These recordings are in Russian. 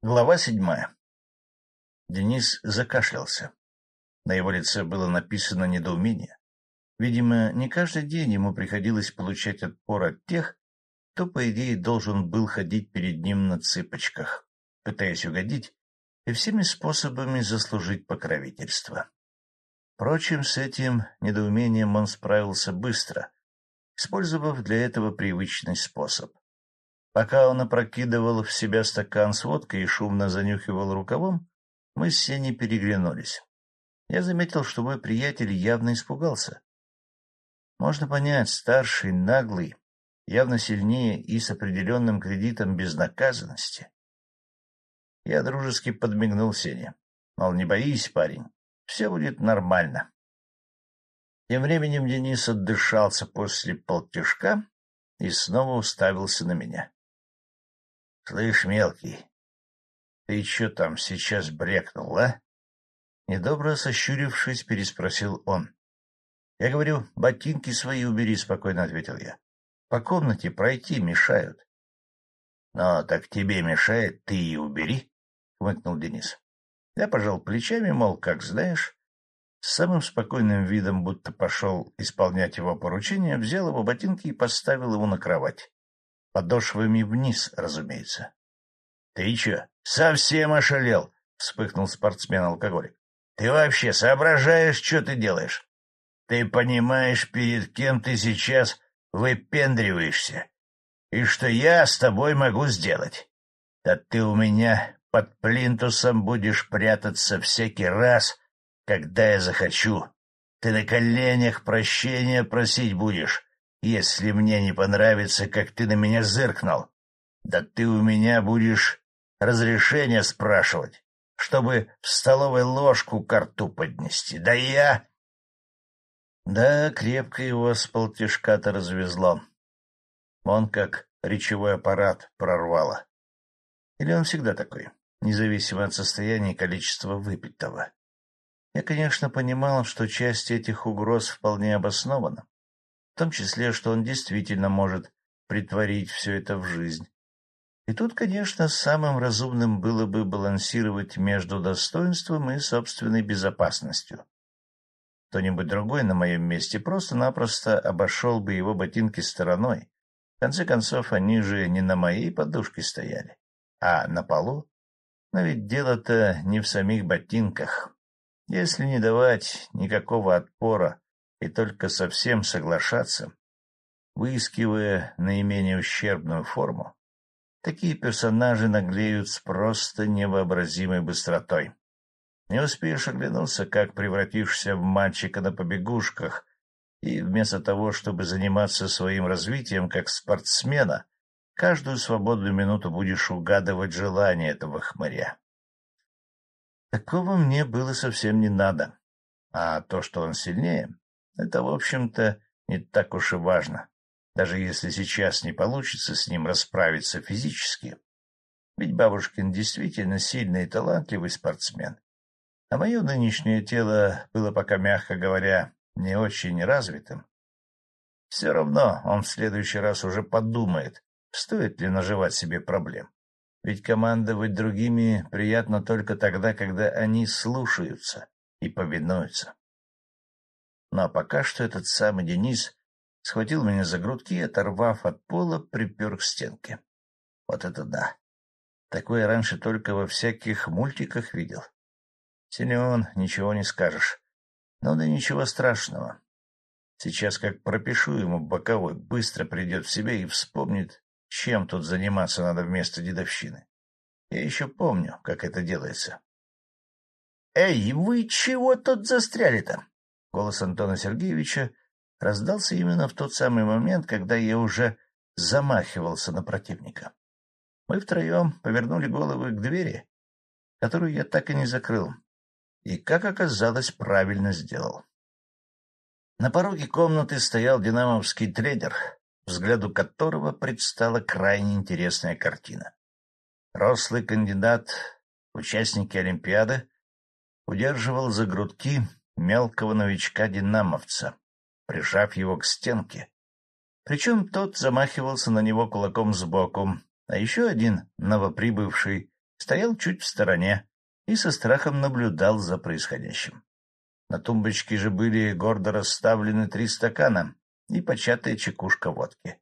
Глава седьмая. Денис закашлялся. На его лице было написано недоумение. Видимо, не каждый день ему приходилось получать отпор от тех, кто, по идее, должен был ходить перед ним на цыпочках, пытаясь угодить и всеми способами заслужить покровительство. Впрочем, с этим недоумением он справился быстро, использовав для этого привычный способ. Пока он опрокидывал в себя стакан с водкой и шумно занюхивал рукавом, мы с Сеней переглянулись. Я заметил, что мой приятель явно испугался. Можно понять, старший, наглый, явно сильнее и с определенным кредитом безнаказанности. Я дружески подмигнул Сене. Мол, не боись, парень, все будет нормально. Тем временем Денис отдышался после полтишка и снова уставился на меня. — Слышь, мелкий, ты что там сейчас брекнул, а? Недобро сощурившись, переспросил он. — Я говорю, ботинки свои убери, — спокойно ответил я. — По комнате пройти мешают. — Но так тебе мешает, ты и убери, — хмыкнул Денис. Я пожал плечами, мол, как знаешь. С самым спокойным видом, будто пошел исполнять его поручение, взял его ботинки и поставил его на кровать. Подошвами вниз, разумеется. — Ты чё, совсем ошалел? — вспыхнул спортсмен-алкоголик. — Ты вообще соображаешь, что ты делаешь? Ты понимаешь, перед кем ты сейчас выпендриваешься? И что я с тобой могу сделать? Да ты у меня под плинтусом будешь прятаться всякий раз, когда я захочу. Ты на коленях прощения просить будешь, если мне не понравится, как ты на меня зыркнул. Да ты у меня будешь разрешение спрашивать, чтобы в столовой ложку к рту поднести. Да я... Да, крепко его с полтишка-то развезло. Он как речевой аппарат прорвало. Или он всегда такой, независимо от состояния и количества выпитого? Я, конечно, понимал, что часть этих угроз вполне обоснована в том числе, что он действительно может притворить все это в жизнь. И тут, конечно, самым разумным было бы балансировать между достоинством и собственной безопасностью. Кто-нибудь другой на моем месте просто-напросто обошел бы его ботинки стороной. В конце концов, они же не на моей подушке стояли, а на полу. Но ведь дело-то не в самих ботинках. Если не давать никакого отпора, и только совсем соглашаться, выискивая наименее ущербную форму, такие персонажи наглеют с просто невообразимой быстротой. Не успеешь оглянуться, как превратишься в мальчика на побегушках, и вместо того, чтобы заниматься своим развитием как спортсмена, каждую свободную минуту будешь угадывать желание этого хмыря. Такого мне было совсем не надо. А то, что он сильнее, это, в общем-то, не так уж и важно, даже если сейчас не получится с ним расправиться физически. Ведь бабушкин действительно сильный и талантливый спортсмен. А мое нынешнее тело было пока, мягко говоря, не очень развитым. Все равно он в следующий раз уже подумает, стоит ли наживать себе проблем. Ведь командовать другими приятно только тогда, когда они слушаются и повинуются. Ну а пока что этот самый Денис схватил меня за грудки и, оторвав от пола, припер к стенке. Вот это да! Такое раньше только во всяких мультиках видел. Силен, ничего не скажешь. Ну да ничего страшного. Сейчас как пропишу ему боковой, быстро придет в себя и вспомнит, чем тут заниматься надо вместо дедовщины. Я еще помню, как это делается. — Эй, вы чего тут застряли-то? Голос Антона Сергеевича раздался именно в тот самый момент, когда я уже замахивался на противника. Мы втроем повернули головы к двери, которую я так и не закрыл, и, как оказалось, правильно сделал. На пороге комнаты стоял динамовский тренер, взгляду которого предстала крайне интересная картина. Рослый кандидат, участники Олимпиады, удерживал за грудки мелкого новичка-динамовца, прижав его к стенке. Причем тот замахивался на него кулаком сбоку, а еще один новоприбывший стоял чуть в стороне и со страхом наблюдал за происходящим. На тумбочке же были гордо расставлены три стакана и початая чекушка водки.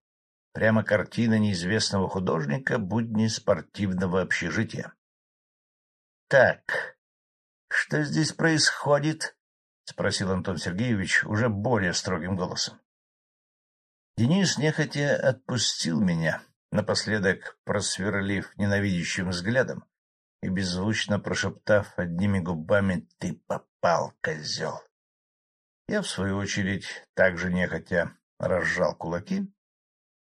Прямо картина неизвестного художника будни спортивного общежития. — Так, что здесь происходит? — спросил Антон Сергеевич уже более строгим голосом. Денис нехотя отпустил меня, напоследок просверлив ненавидящим взглядом и беззвучно прошептав одними губами «Ты попал, козел!». Я, в свою очередь, также нехотя разжал кулаки,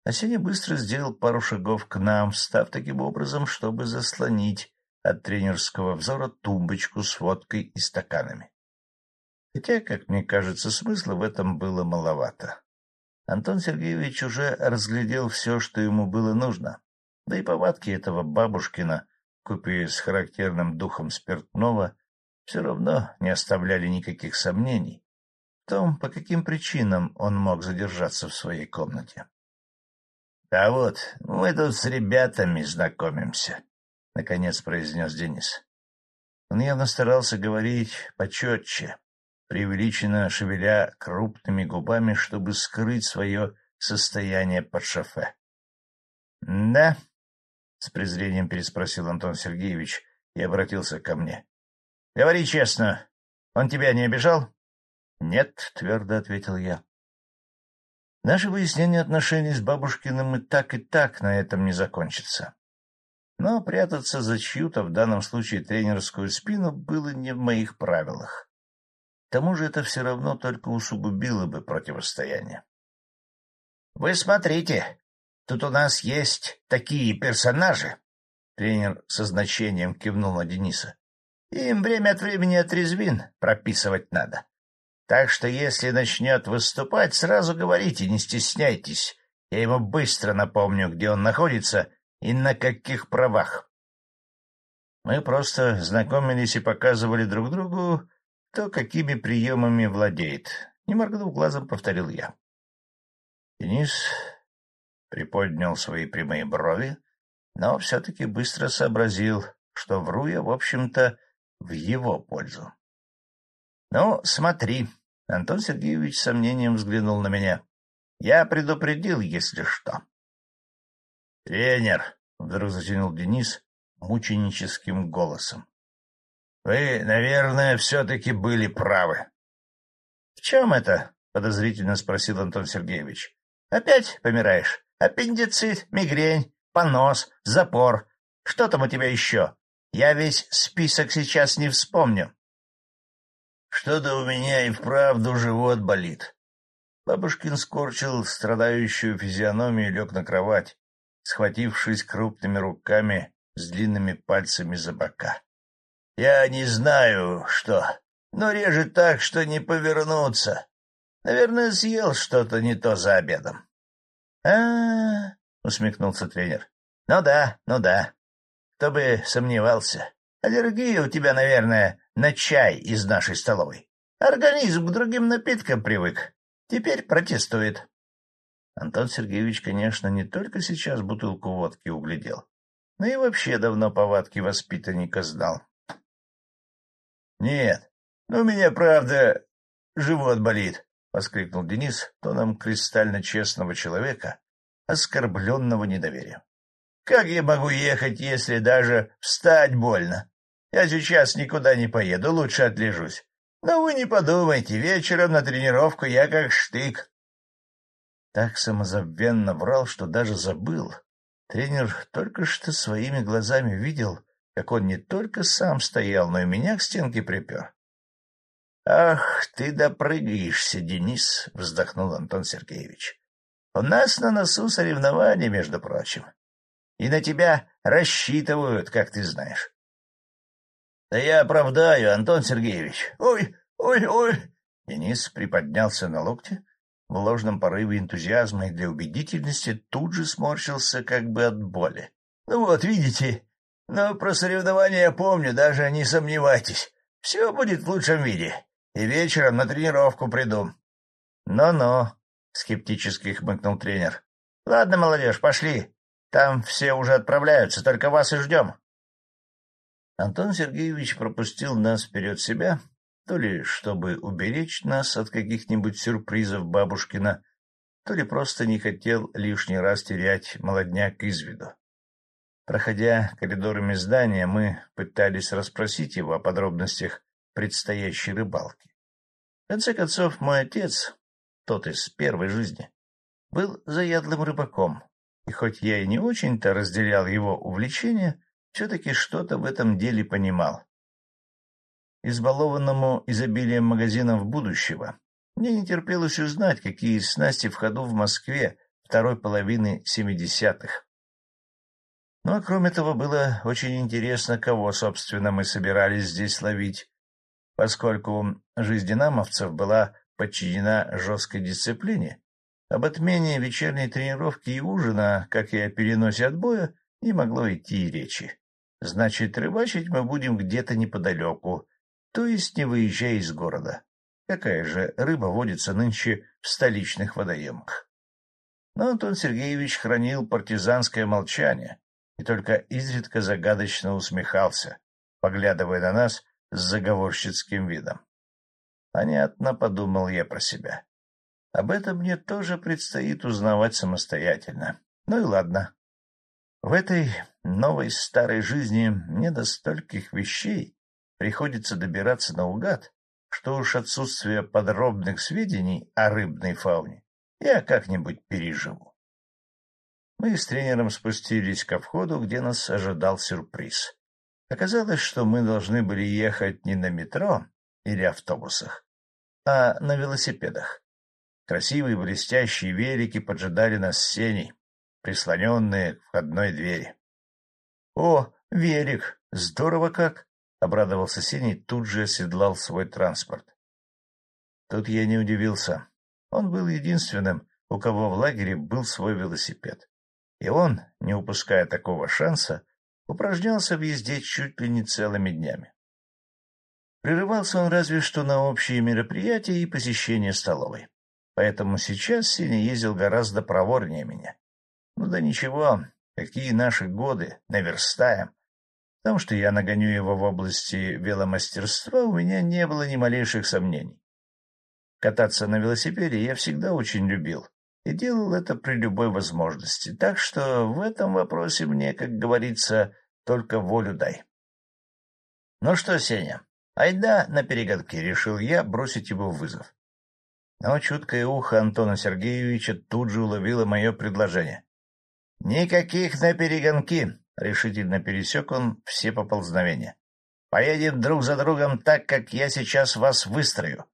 а Сеня быстро сделал пару шагов к нам, став таким образом, чтобы заслонить от тренерского взора тумбочку с водкой и стаканами. Хотя, как мне кажется, смысла в этом было маловато. Антон Сергеевич уже разглядел все, что ему было нужно, да и повадки этого бабушкина, купе с характерным духом спиртного, все равно не оставляли никаких сомнений в том, по каким причинам он мог задержаться в своей комнате. — А вот, мы тут с ребятами знакомимся, — наконец произнес Денис. Он явно старался говорить почетче, преувеличенно шевеля крупными губами, чтобы скрыть свое состояние под шофе. — Да? — с презрением переспросил Антон Сергеевич и обратился ко мне. — Говори честно, он тебя не обижал? — Нет, — твердо ответил я. Наше выяснение отношений с бабушкиным и так, и так на этом не закончится. Но прятаться за чью-то, в данном случае тренерскую спину, было не в моих правилах. Тому же это все равно только усугубило бы противостояние. — Вы смотрите, тут у нас есть такие персонажи. Тренер со значением кивнул на Дениса. — Им время от времени отрезвин прописывать надо. Так что если начнет выступать, сразу говорите, не стесняйтесь. Я ему быстро напомню, где он находится и на каких правах. Мы просто знакомились и показывали друг другу, кто какими приемами владеет. Не моргнув глазом, повторил я. Денис приподнял свои прямые брови, но все-таки быстро сообразил, что вру я, в общем-то, в его пользу. — Ну, смотри, — Антон Сергеевич с сомнением взглянул на меня. — Я предупредил, если что. — Тренер, — вдруг затянул Денис мученическим голосом. — Вы, наверное, все-таки были правы. — В чем это? — подозрительно спросил Антон Сергеевич. — Опять помираешь? Аппендицит, мигрень, понос, запор. Что там у тебя еще? Я весь список сейчас не вспомню. — Что-то у меня и вправду живот болит. Бабушкин скорчил страдающую физиономию и лег на кровать, схватившись крупными руками с длинными пальцами за бока. — Я не знаю, что, но режет так, что не повернуться. Наверное, съел что-то не то за обедом. — А-а-а, — усмехнулся тренер. — Ну да, ну да. Кто бы сомневался. Аллергия у тебя, наверное, на чай из нашей столовой. Организм к другим напиткам привык. Теперь протестует. Антон Сергеевич, конечно, не только сейчас бутылку водки углядел, но и вообще давно повадки воспитанника знал. — Нет, ну у меня, правда, живот болит, — воскликнул Денис тоном кристально честного человека, оскорбленного недоверием. — Как я могу ехать, если даже встать больно? Я сейчас никуда не поеду, лучше отлежусь. Но вы не подумайте, вечером на тренировку я как штык. Так самозабвенно врал, что даже забыл. Тренер только что своими глазами видел, как он не только сам стоял, но и меня к стенке припер. — Ах, ты допрыгаешься, Денис, — вздохнул Антон Сергеевич. — У нас на носу соревнования, между прочим. И на тебя рассчитывают, как ты знаешь. — Да я оправдаю, Антон Сергеевич. Ой, ой, ой! Денис приподнялся на локте, в ложном порыве энтузиазма и для убедительности тут же сморщился как бы от боли. — Ну вот, видите, но про соревнования я помню, даже не сомневайтесь. Все будет в лучшем виде, и вечером на тренировку приду. «Но — Ну-ну, — скептически хмыкнул тренер. — Ладно, молодежь, пошли. Там все уже отправляются, только вас и ждем. Антон Сергеевич пропустил нас вперед себя, то ли чтобы уберечь нас от каких-нибудь сюрпризов бабушкина, то ли просто не хотел лишний раз терять молодняк из виду. Проходя коридорами здания, мы пытались расспросить его о подробностях предстоящей рыбалки. В конце концов, мой отец, тот из первой жизни, был заядлым рыбаком, и хоть я и не очень-то разделял его увлечение, все-таки что-то в этом деле понимал. Избалованному изобилием магазинов будущего, мне не терпелось узнать, какие снасти в ходу в Москве второй половины семидесятых. Ну а кроме того, было очень интересно, кого, собственно, мы собирались здесь ловить, поскольку жизнь динамовцев была подчинена жесткой дисциплине. Об отмене вечерней тренировки и ужина, как и о переносе отбоя, не могло идти и речи. Значит, рыбачить мы будем где-то неподалеку, то есть не выезжая из города. Какая же рыба водится нынче в столичных водоемах? Но Антон Сергеевич хранил партизанское молчание и только изредка загадочно усмехался, поглядывая на нас с заговорщицким видом. Понятно, подумал я про себя. Об этом мне тоже предстоит узнавать самостоятельно. Ну и ладно. В этой новой старой жизни мне до стольких вещей приходится добираться наугад, что уж отсутствие подробных сведений о рыбной фауне я как-нибудь переживу. Мы с тренером спустились ко входу, где нас ожидал сюрприз. Оказалось, что мы должны были ехать не на метро или автобусах, а на велосипедах. Красивые блестящие велики поджидали нас с сеней, прислоненные к входной двери. — О, велик! Здорово как! — обрадовался Синий, тут же оседлал свой транспорт. Тут я не удивился. Он был единственным, у кого в лагере был свой велосипед. И он, не упуская такого шанса, упражнялся в езде чуть ли не целыми днями. Прерывался он разве что на общие мероприятия и посещение столовой. Поэтому сейчас Синий ездил гораздо проворнее меня. Ну да ничего, какие наши годы, наверстаем. В том, что я нагоню его в области веломастерства, у меня не было ни малейших сомнений. Кататься на велосипеде я всегда очень любил и делал это при любой возможности, так что в этом вопросе мне, как говорится, только волю дай. — Ну что, Сеня, айда на перегонки, — решил я бросить его в вызов. Но чуткое ухо Антона Сергеевича тут же уловило мое предложение. — Никаких на перегонки, Решительно пересек он все поползновения. «Поедем друг за другом так, как я сейчас вас выстрою.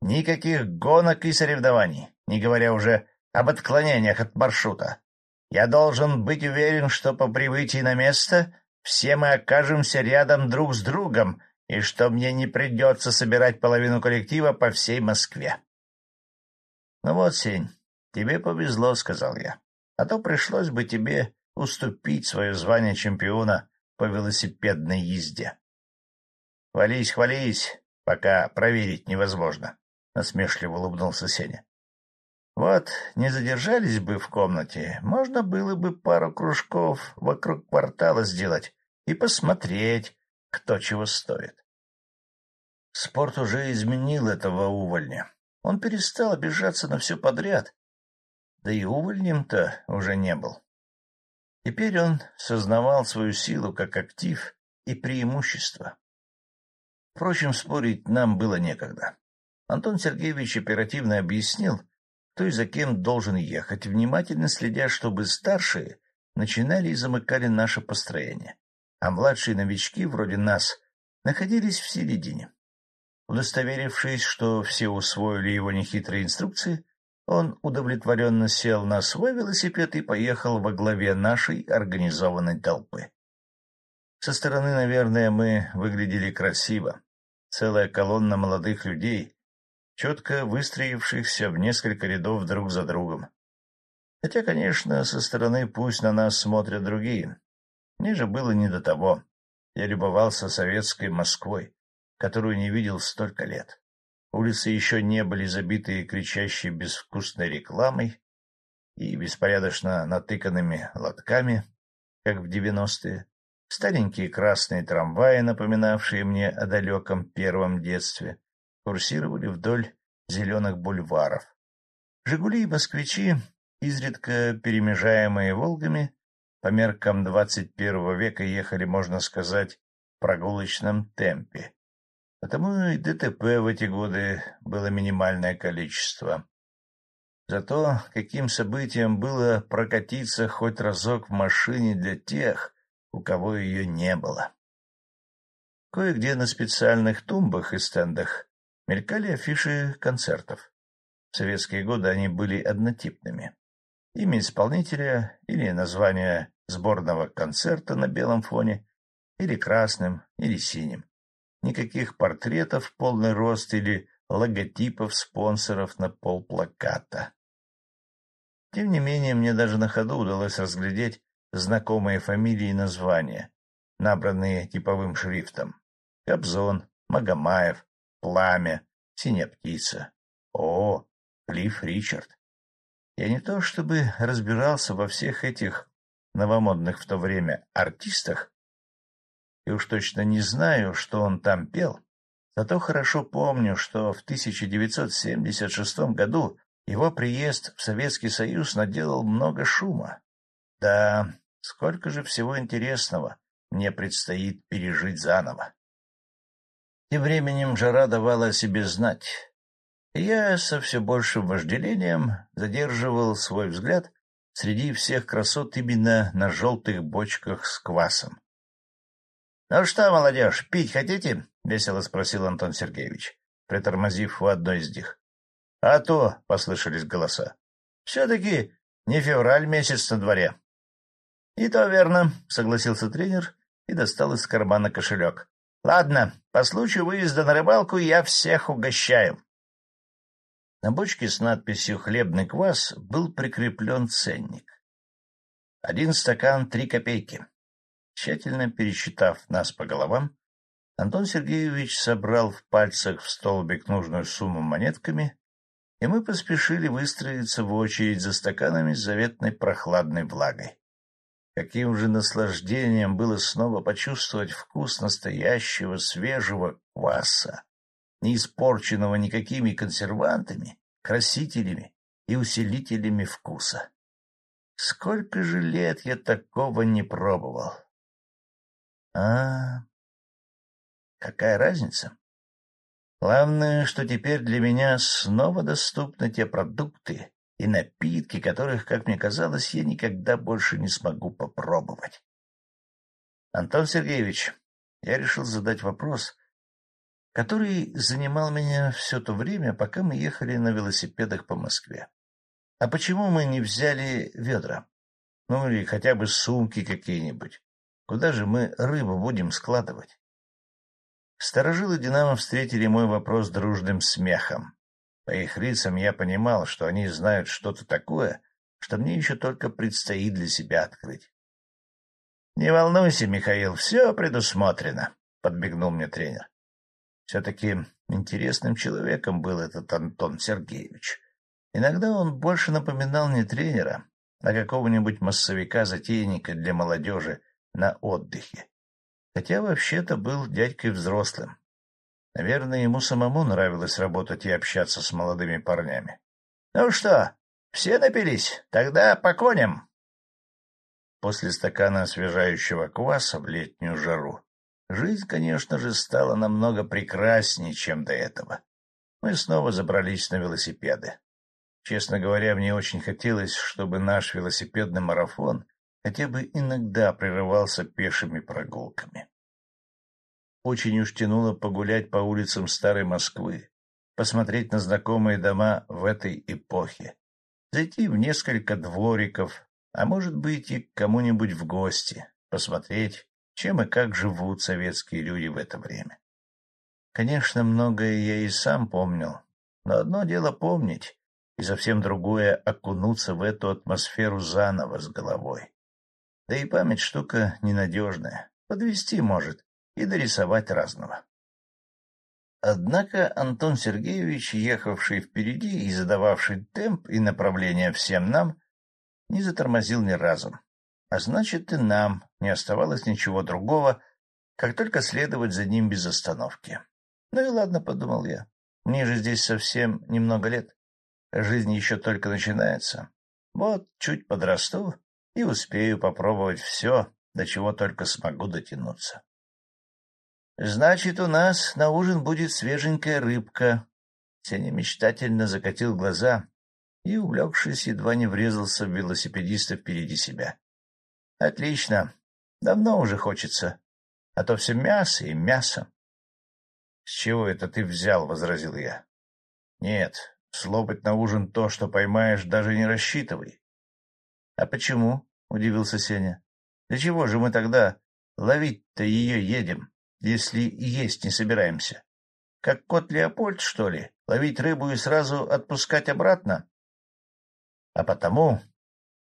Никаких гонок и соревнований, не говоря уже об отклонениях от маршрута. Я должен быть уверен, что по прибытии на место все мы окажемся рядом друг с другом и что мне не придется собирать половину коллектива по всей Москве. — Ну вот, Сень, тебе повезло, — сказал я, — а то пришлось бы тебе уступить свое звание чемпиона по велосипедной езде. — Хвались, хвались, пока проверить невозможно, — насмешливо улыбнулся Сеня. — Вот, не задержались бы в комнате, можно было бы пару кружков вокруг квартала сделать и посмотреть, кто чего стоит. Спорт уже изменил этого увольня. Он перестал обижаться на все подряд. Да и увольнем-то уже не был. Теперь он сознавал свою силу как актив и преимущество. Впрочем, спорить нам было некогда. Антон Сергеевич оперативно объяснил, кто и за кем должен ехать, внимательно следя, чтобы старшие начинали и замыкали наше построение, а младшие новички, вроде нас, находились в середине. Удостоверившись, что все усвоили его нехитрые инструкции, он удовлетворенно сел на свой велосипед и поехал во главе нашей организованной толпы. Со стороны, наверное, мы выглядели красиво. Целая колонна молодых людей, четко выстроившихся в несколько рядов друг за другом. Хотя, конечно, со стороны пусть на нас смотрят другие. Мне же было не до того. Я любовался советской Москвой, которую не видел столько лет. Улицы еще не были забиты кричащей безвкусной рекламой и беспорядочно натыканными лотками, как в девяностые. Старенькие красные трамваи, напоминавшие мне о далеком первом детстве, курсировали вдоль зеленых бульваров. «Жигули» и «Москвичи», изредка перемежаемые «Волгами», по меркам первого века ехали, можно сказать, в прогулочном темпе. Потому и ДТП в эти годы было минимальное количество. Зато каким событием было прокатиться хоть разок в машине для тех, у кого ее не было. Кое-где на специальных тумбах и стендах мелькали афиши концертов. В советские годы они были однотипными. Имя исполнителя или название сборного концерта на белом фоне, или красным, или синим. Никаких портретов в полный рост или логотипов спонсоров на полплаката. Тем не менее, мне даже на ходу удалось разглядеть знакомые фамилии и названия, набранные типовым шрифтом. Кобзон, Магомаев, Пламя, Синяя птица. О, Клифф Ричард. Я не то чтобы разбирался во всех этих новомодных в то время артистах, и уж точно не знаю, что он там пел, зато хорошо помню, что в 1976 году его приезд в Советский Союз наделал много шума. Да, сколько же всего интересного мне предстоит пережить заново. Тем временем жара давала о себе знать, я со все большим вожделением задерживал свой взгляд среди всех красот именно на желтых бочках с квасом. — Ну что, молодежь, пить хотите? — весело спросил Антон Сергеевич, притормозив у одной из них. — А то, — послышались голоса, — все-таки не февраль месяц на дворе. — И то верно, — согласился тренер и достал из кармана кошелек. — Ладно, по случаю выезда на рыбалку я всех угощаю. На бочке с надписью «Хлебный квас» был прикреплен ценник. Один стакан — три копейки. Тщательно пересчитав нас по головам, Антон Сергеевич собрал в пальцах в столбик нужную сумму монетками, и мы поспешили выстроиться в очередь за стаканами с заветной прохладной влагой. Каким же наслаждением было снова почувствовать вкус настоящего свежего кваса! не испорченного никакими консервантами, красителями и усилителями вкуса. Сколько же лет я такого не пробовал? А, какая разница? Главное, что теперь для меня снова доступны те продукты и напитки, которых, как мне казалось, я никогда больше не смогу попробовать. Антон Сергеевич, я решил задать вопрос, который занимал меня все то время, пока мы ехали на велосипедах по Москве. А почему мы не взяли ведра? Ну, или хотя бы сумки какие-нибудь. Куда же мы рыбу будем складывать? Сторожилы «Динамо» встретили мой вопрос дружным смехом. По их лицам я понимал, что они знают что-то такое, что мне еще только предстоит для себя открыть. — Не волнуйся, Михаил, все предусмотрено, — подбегнул мне тренер. Все-таки интересным человеком был этот Антон Сергеевич. Иногда он больше напоминал не тренера, а какого-нибудь массовика-затейника для молодежи на отдыхе. Хотя вообще-то был дядькой взрослым. Наверное, ему самому нравилось работать и общаться с молодыми парнями. — Ну что, все напились? Тогда по коням. После стакана освежающего кваса в летнюю жару Жизнь, конечно же, стала намного прекраснее, чем до этого. Мы снова забрались на велосипеды. Честно говоря, мне очень хотелось, чтобы наш велосипедный марафон хотя бы иногда прерывался пешими прогулками. Очень уж тянуло погулять по улицам старой Москвы, посмотреть на знакомые дома в этой эпохе, зайти в несколько двориков, а может быть и к кому-нибудь в гости, посмотреть, чем и как живут советские люди в это время. Конечно, многое я и сам помнил, но одно дело помнить, и совсем другое — окунуться в эту атмосферу заново с головой. Да и память штука ненадежная, подвести может и дорисовать разного. Однако Антон Сергеевич, ехавший впереди и задававший темп и направление всем нам, не затормозил ни разу. а значит, и нам не оставалось ничего другого, как только следовать за ним без остановки. Ну и ладно, — подумал я, — мне же здесь совсем немного лет. Жизнь еще только начинается. Вот чуть подрасту и успею попробовать все, до чего только смогу дотянуться. — Значит, у нас на ужин будет свеженькая рыбка. Сеня мечтательно закатил глаза и, увлекшись, едва не врезался в велосипедиста впереди себя. — Отлично. Давно уже хочется. А то все мясо и мясо. — С чего это ты взял? — возразил я. — Нет, слопать на ужин то, что поймаешь, даже не рассчитывай. — А почему? — удивился Сеня. — Для чего же мы тогда ловить-то ее едем, если есть не собираемся? Как кот Леопольд, что ли? Ловить рыбу и сразу отпускать обратно? — А потому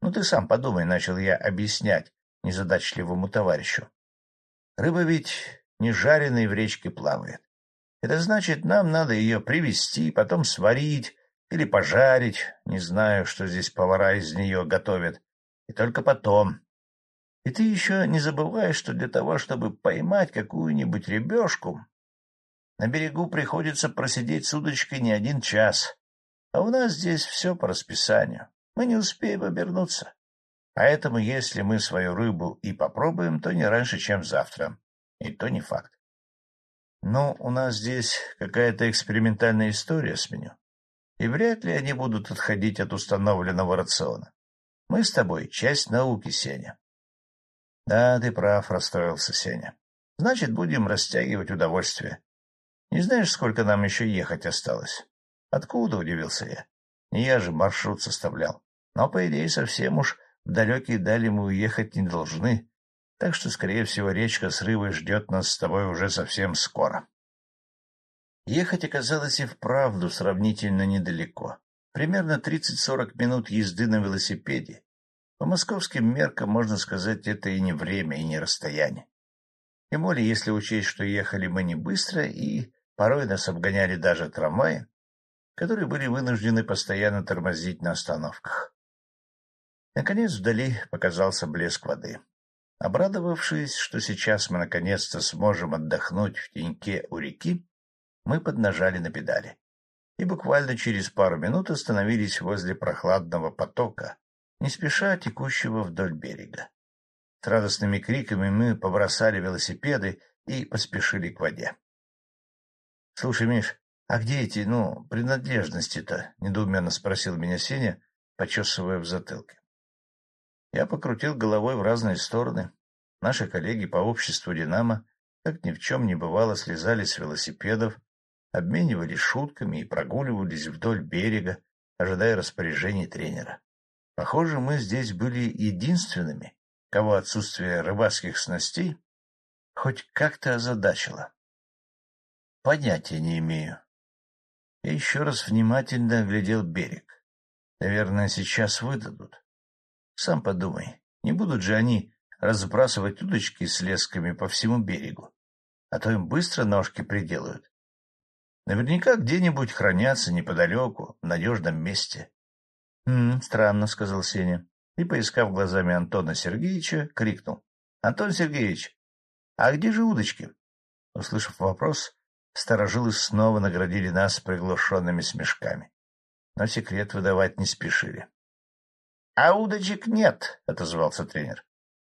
ну, ты сам подумай, — начал я объяснять незадачливому товарищу. Рыба ведь не жареной в речке плавает. Это значит, нам надо ее привезти, потом сварить или пожарить, не знаю, что здесь повара из нее готовят, и только потом. И ты еще не забывай, что для того, чтобы поймать какую-нибудь ребешку, на берегу приходится просидеть с удочкой не один час, а у нас здесь все по расписанию мы не успеем обернуться. Поэтому, если мы свою рыбу и попробуем, то не раньше, чем завтра. И то не факт. Но у нас здесь какая-то экспериментальная история с меню. И вряд ли они будут отходить от установленного рациона. Мы с тобой — часть науки, Сеня. — Да, ты прав, — расстроился Сеня. — Значит, будем растягивать удовольствие. Не знаешь, сколько нам еще ехать осталось? — Откуда? — удивился я. Не я же маршрут составлял. Но, по идее, совсем уж в далекие дали мы уехать не должны, так что, скорее всего, речка с рыбой ждет нас с тобой уже совсем скоро. Ехать оказалось и вправду сравнительно недалеко. Примерно 30-40 минут езды на велосипеде. По московским меркам, можно сказать, это и не время, и не расстояние. Тем более, если учесть, что ехали мы не быстро, и порой нас обгоняли даже трамваи, которые были вынуждены постоянно тормозить на остановках. Наконец вдали показался блеск воды. Обрадовавшись, что сейчас мы наконец-то сможем отдохнуть в теньке у реки, мы поднажали на педали и буквально через пару минут остановились возле прохладного потока, не спеша текущего вдоль берега. С радостными криками мы побросали велосипеды и поспешили к воде. — Слушай, Миш, — А где эти, ну, принадлежности-то? — недоуменно спросил меня Сеня, почесывая в затылке. Я покрутил головой в разные стороны. Наши коллеги по обществу «Динамо», как ни в чем не бывало, слезали с велосипедов, обменивались шутками и прогуливались вдоль берега, ожидая распоряжений тренера. Похоже, мы здесь были единственными, кого отсутствие рыбацких снастей хоть как-то озадачило. Понятия не имею, я еще раз внимательно оглядел берег. Наверное, сейчас выдадут. Сам подумай, не будут же они разбрасывать удочки с лесками по всему берегу, а то им быстро ножки приделают. Наверняка где-нибудь хранятся неподалеку, в надежном месте. — Хм, странно, — сказал Сеня, и, поискав глазами Антона Сергеевича, крикнул. — Антон Сергеевич, а где же удочки? Услышав вопрос, Старожилы снова наградили нас приглушенными смешками, но секрет выдавать не спешили. — А удочек нет, — отозвался тренер.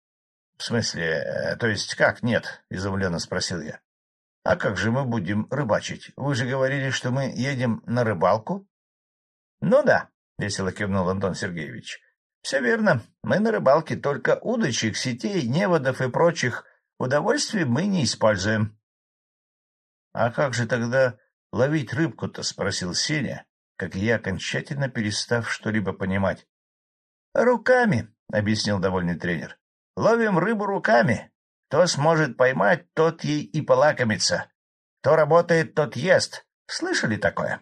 — В смысле, э, то есть как нет? — изумленно спросил я. — А как же мы будем рыбачить? Вы же говорили, что мы едем на рыбалку? — Ну да, — весело кивнул Антон Сергеевич. — Все верно. Мы на рыбалке, только удочек, сетей, неводов и прочих удовольствий мы не используем. А как же тогда ловить рыбку-то? — спросил Сеня, как я, окончательно перестав что-либо понимать. — Руками, — объяснил довольный тренер. — Ловим рыбу руками. Кто сможет поймать, тот ей и полакомится. Кто работает, тот ест. Слышали такое?